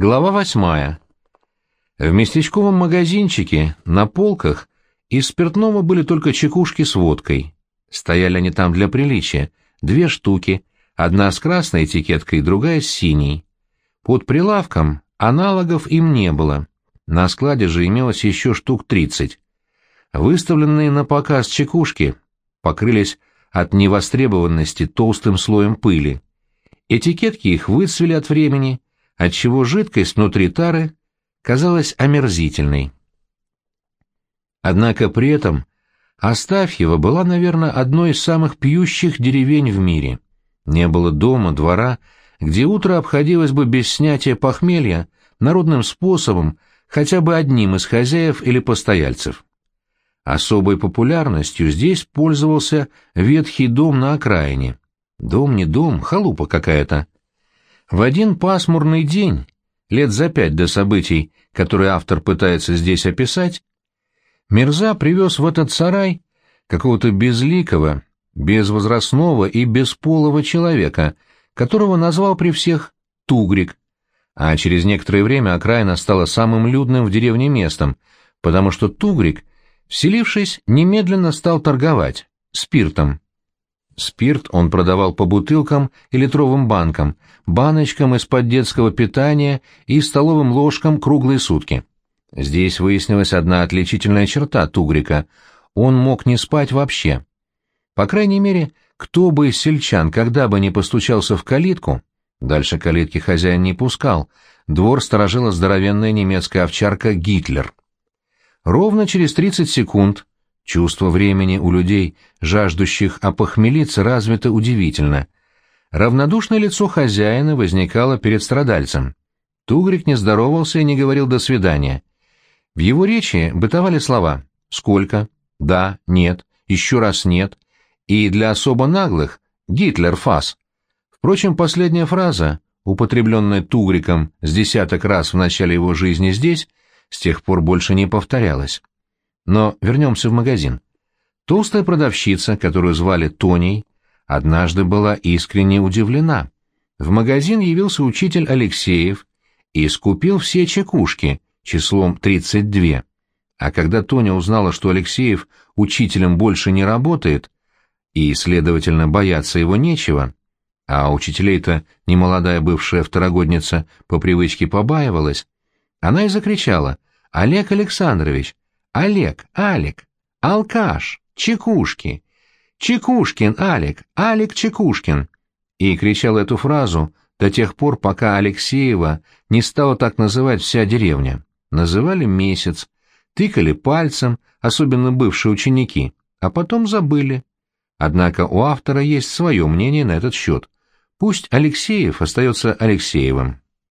Глава восьмая. В местечковом магазинчике на полках из спиртного были только чекушки с водкой. Стояли они там для приличия, две штуки, одна с красной этикеткой, другая с синей. Под прилавком аналогов им не было. На складе же имелось еще штук тридцать. Выставленные на показ чекушки покрылись от невостребованности толстым слоем пыли. Этикетки их выцвели от времени, отчего жидкость внутри тары казалась омерзительной. Однако при этом Астафьева была, наверное, одной из самых пьющих деревень в мире. Не было дома, двора, где утро обходилось бы без снятия похмелья народным способом хотя бы одним из хозяев или постояльцев. Особой популярностью здесь пользовался ветхий дом на окраине. Дом не дом, халупа какая-то. В один пасмурный день, лет за пять до событий, которые автор пытается здесь описать, Мирза привез в этот сарай какого-то безликого, безвозрастного и бесполого человека, которого назвал при всех Тугрик, а через некоторое время окраина стала самым людным в деревне местом, потому что Тугрик, вселившись, немедленно стал торговать спиртом. Спирт он продавал по бутылкам и литровым банкам, баночкам из-под детского питания и столовым ложкам круглые сутки. Здесь выяснилась одна отличительная черта Тугрика — он мог не спать вообще. По крайней мере, кто бы из сельчан когда бы не постучался в калитку, дальше калитки хозяин не пускал, двор сторожила здоровенная немецкая овчарка Гитлер. Ровно через 30 секунд Чувство времени у людей, жаждущих опохмелиться, развито удивительно. Равнодушное лицо хозяина возникало перед страдальцем. Тугрик не здоровался и не говорил «до свидания». В его речи бытовали слова «сколько», «да», «нет», «еще раз нет» и для особо наглых «Гитлер фас». Впрочем, последняя фраза, употребленная Тугриком с десяток раз в начале его жизни здесь, с тех пор больше не повторялась. Но вернемся в магазин. Толстая продавщица, которую звали Тоней, однажды была искренне удивлена. В магазин явился учитель Алексеев и скупил все чекушки числом 32. А когда Тоня узнала, что Алексеев учителем больше не работает, и, следовательно, бояться его нечего, а учителей-то немолодая бывшая второгодница по привычке побаивалась, она и закричала «Олег Александрович, Олег, Алик, алкаш, Чекушки, Чекушкин, Алик, Алик Чекушкин. И кричал эту фразу до тех пор, пока Алексеева не стала так называть вся деревня. Называли месяц, тыкали пальцем, особенно бывшие ученики, а потом забыли. Однако у автора есть свое мнение на этот счет. Пусть Алексеев остается Алексеевым.